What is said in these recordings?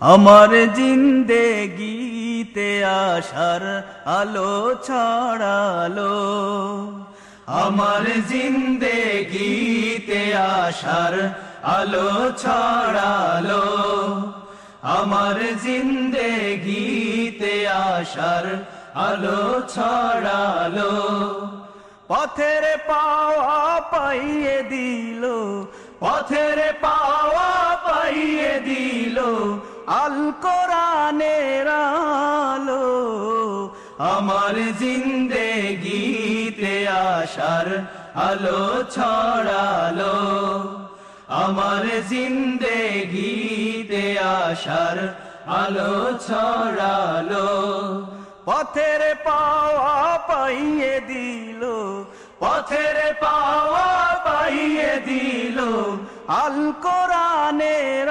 আমার জিন্দেগিতে আশার আলো ছড়ালো। আমার জিন্দেগিতে আশার আলো ছড়ালো। আমার জিন্দেগিতে আশার আলো ছড়ালো। পথের পাওয়া পাইয়ে দিল, পথের পাওয়া পাইয়ে দিল। আল কোরআনের আলো আমার জিন্দেগিতে আশার আলো ছড়ালো। আমার জিন্দেগিতে আশার আলো ছড়ালো। পথের পাওয়া পাইয়ে দিল, পথের পাওয়া পাইয়ে দিল আল কোরআনের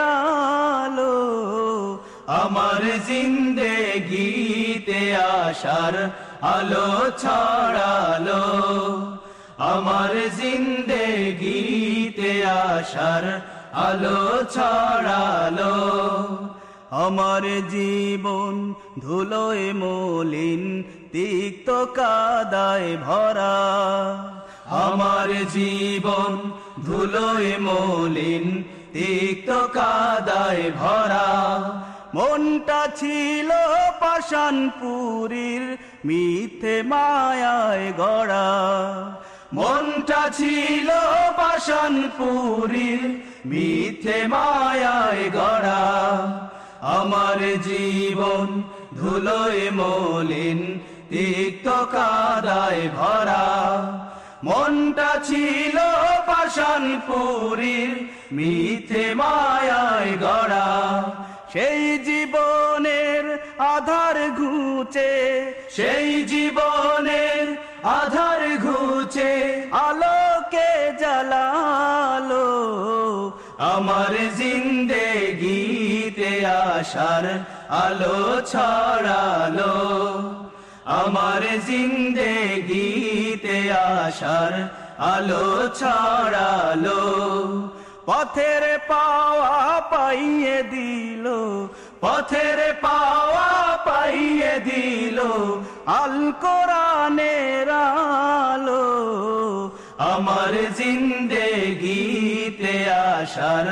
আমার জিন্দেগিতে আশার আলো ছড়ালো। আমার জিন্দেগিতে আশার আলো ছড়ালো। আমার জীবন ধুলোয় মলিন, তিক্ত কাদায় ভরা। আমার জীবন ধুলোয় মলিন, তিক্ত কাদায় ভরা। মনটা ছিল পাশানপুরীর মিথ্যে মায়ায় গড়া। মনটা ছিল পাশানপুরীর মিথ্যে মায়ায় গড়া। আমার জীবন ধুলোয় মলিন, তিক্ত কাদায় ভরা। মনটা ছিল পাশানপুরীর মিথ্যে মায়ায় গড়া। সেই জীবনের আধার ঘুচে, সেই জীবনের আধার ঘুচে, আলোকে জ্বালালো আমার জিন্দেগিতে আসার আলো ছড়ালো। আমার জিন্দেগিতে আসার আলো ছড়ালো। পথের পাওয়া পাইয়ে দিল, পথের পাওয়া পাইয়ে দিল, আল কোরআনের আলো। আমার জিন্দেগিতে আশার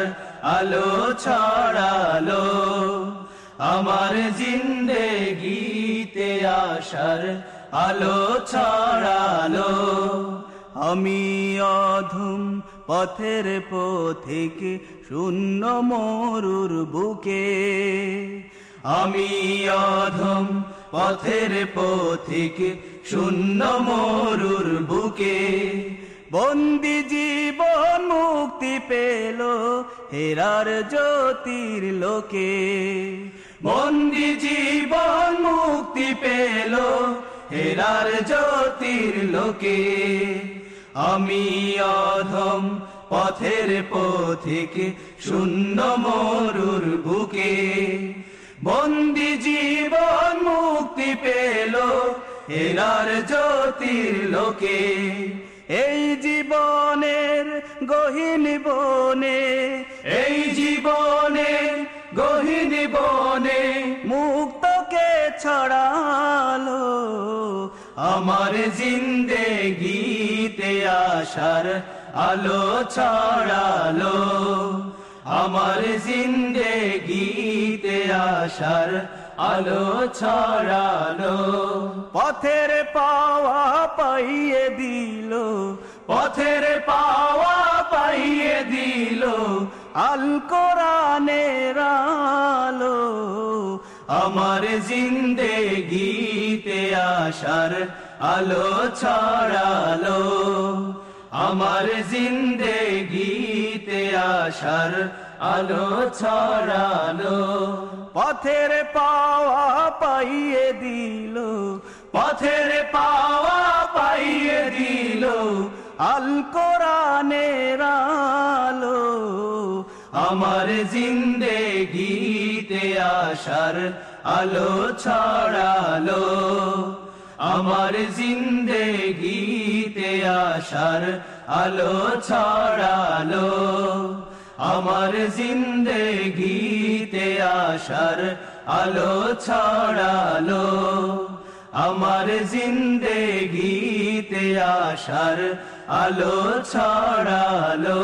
আলো ছড়ালো। আমার জিন্দেগিতে আশার আলো ছড়ালো। আমি অধম পথের পথিক শূন্য মরুর বুকে। আমি অধম পথের পথিক শূন্য মরুর বুকে। বন্দি জীবন মুক্তি পেল হেরার জ্যোতির লোকে। বন্দি জীবন মুক্তি পেল হেরার জ্যোতির লোকে। আমি অধম পথের পথিক, শূন্য মরুর বুকে। বন্দি জীবন মুক্তি পেল হেরার জ্যোতির লোকে। এই জীবনের গহীন বনে, এই জীবনের গহীন বনে মুক্তকে ছড়ালো। আমার জিন্দেগিতে আশার আলো ছড়ালো। আমার জিন্দেগিতে আশার আলো ছড়ালো। পথের পাওয়া পাইয়ে দিল, পথের পাওয়া পাইয়ে দিল, আল কোরআনের আলো। আমার জিন্দেগিতে আশার আলো ছড়ালো। আমার জিন্দেগিতে আশার আলো ছড়ালো। পথের পাওয়া পাইয়ে দিল, পথের পাওয়া পাইয়ে দিল, আল কোরআনের আলো। আমার জিন্দেগিতে আসার আলো ছড়ালো। আমার জিন্দেগিতে আশার আলো ছড়ালো। আমার জিন্দেগিতে আশার আলো ছড়ালো। আমার জিন্দেগিতে আশার আলো ছড়ালো।